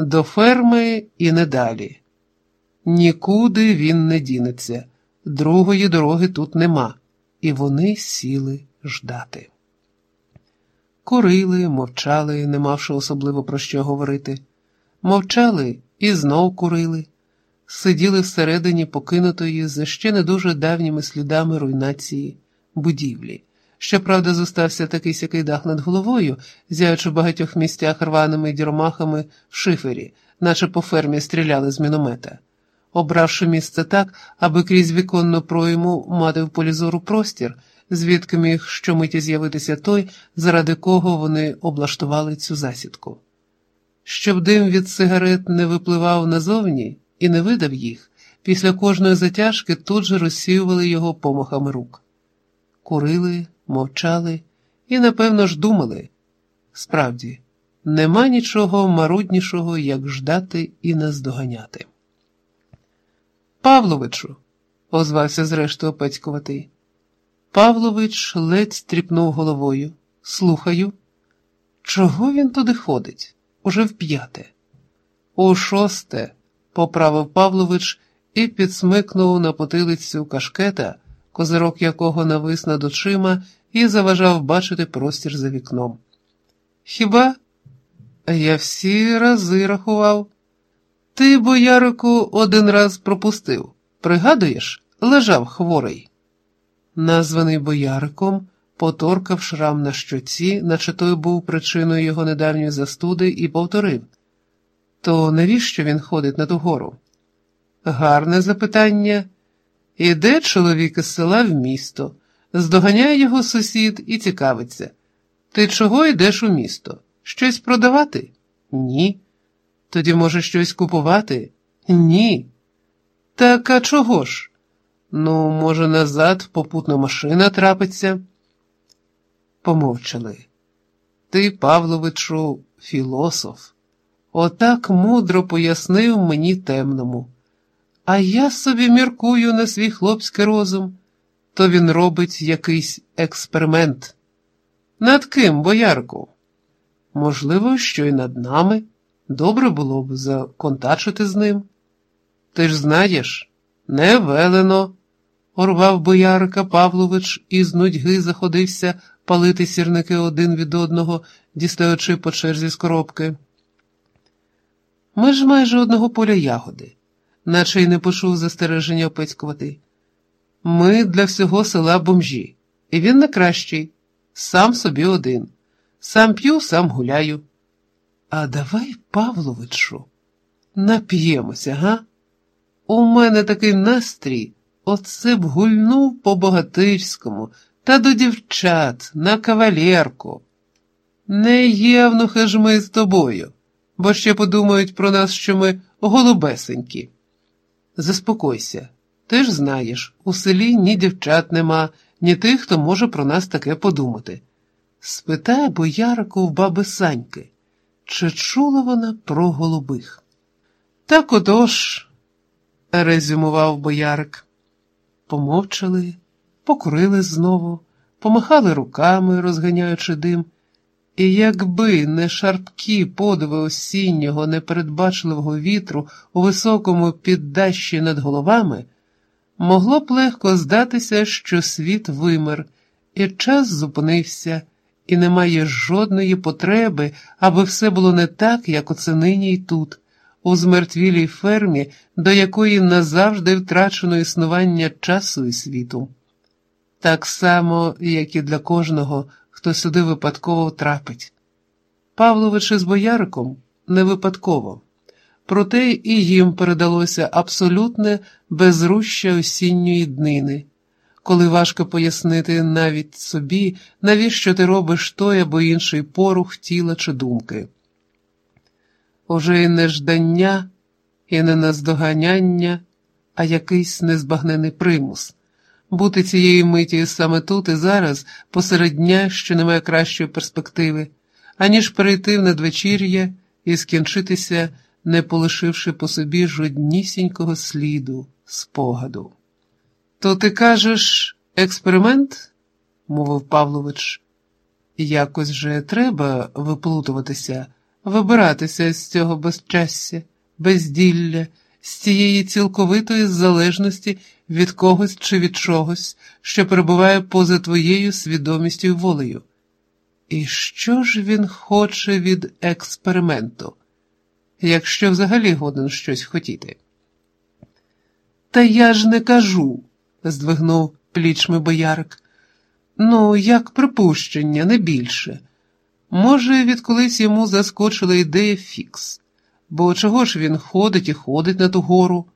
До ферми і не далі. Нікуди він не дінеться, другої дороги тут нема, і вони сіли ждати. Курили, мовчали, не мавши особливо про що говорити. Мовчали і знов курили, сиділи всередині покинутої за ще не дуже давніми слідами руйнації будівлі. Щоправда, зостався такий сякий дах над головою, зяючи в багатьох місцях рваними дірмахами в шифері, наче по фермі стріляли з міномета. Обравши місце так, аби крізь віконну пройму мати в полі зору простір, звідки міг щомиті з'явитися той, заради кого вони облаштували цю засідку. Щоб дим від сигарет не випливав назовні і не видав їх, після кожної затяжки тут же розсіювали його помахами рук. Курили, мовчали і, напевно, ж думали. Справді, нема нічого маруднішого, як ждати і наздоганяти. Павловичу, озвався зрештою опецькуватий. Павлович ледь стріпнув головою. Слухаю. Чого він туди ходить? Уже в п'яте. У шосте, поправив Павлович і підсмикнув на потилицю кашкета, козирок якого навис над очима і заважав бачити простір за вікном. Хіба? Я всі рази рахував. Ти, боярику, один раз пропустив. Пригадуєш, лежав хворий. Названий бояриком, поторкав шрам на щоці, наче той був причиною його недавньої застуди, і повторив То навіщо він ходить на ту гору? Гарне запитання. Іде чоловік із села в місто, здоганяє його сусід і цікавиться. Ти чого йдеш у місто? Щось продавати? Ні. Тоді, може, щось купувати? Ні. Так а чого ж? Ну, може, назад попутна машина трапиться? Помовчали. Ти, Павловичу, філософ, отак мудро пояснив мені темному. А я собі міркую на свій хлопський розум, то він робить якийсь експеримент. Над ким, боярку? Можливо, що й над нами. Добре було б законтачити з ним. Ти ж знаєш, не велено, орвав боярика Павлович і з нудьги заходився палити сірники один від одного, дістаючи по черзі з коробки. Ми ж майже одного поля ягоди, наче й не почув застереження опецькувати. Ми для всього села бомжі, і він не кращий, сам собі один. Сам п'ю, сам гуляю. А давай, Павловичу, нап'ємося, га? У мене такий настрій, оце б гульнув по богатирському та до дівчат на кавалерку. Не євнухи ж ми з тобою, бо ще подумають про нас, що ми голубесенькі. Заспокойся, ти ж знаєш, у селі ні дівчат нема, ні тих, хто може про нас таке подумати. Спитай боярику в баби Саньки. Чи чула вона про голубих? Так отож, резюмував боярик. Помовчали, покурили знову, помахали руками, розганяючи дим, і якби не шарпкі подиви осіннього, непередбачливого вітру у високому піддащі над головами, могло б легко здатися, що світ вимер, і час зупинився і немає жодної потреби, аби все було не так, як оце нині й тут, у змертвілій фермі, до якої назавжди втрачено існування часу і світу. Так само, як і для кожного, хто сюди випадково втрапить. Павлович із бояриком не випадково, проте і їм передалося абсолютне безруща осінньої днини коли важко пояснити навіть собі, навіщо ти робиш той або інший порух тіла чи думки. Уже й не ждання, і не наздоганяння, а якийсь незбагнений примус. Бути цієї миті саме тут і зараз, посеред дня, що немає кращої перспективи, аніж перейти в надвечір'я і скінчитися, не полишивши по собі жоднісінького сліду, спогаду. То ти кажеш експеримент? мовив Павлович. Якось же треба виплутуватися, вибиратися з цього безчастя, безділля, з цієї цілковитої залежності від когось чи від чогось, що перебуває поза твоєю свідомістю і волею. І що ж він хоче від експерименту, якщо взагалі годен щось хотіти? Та я ж не кажу, здвигнув плічми боярик. Ну, як припущення, не більше. Може, відколись йому заскочила ідея фікс, бо чого ж він ходить і ходить на ту гору?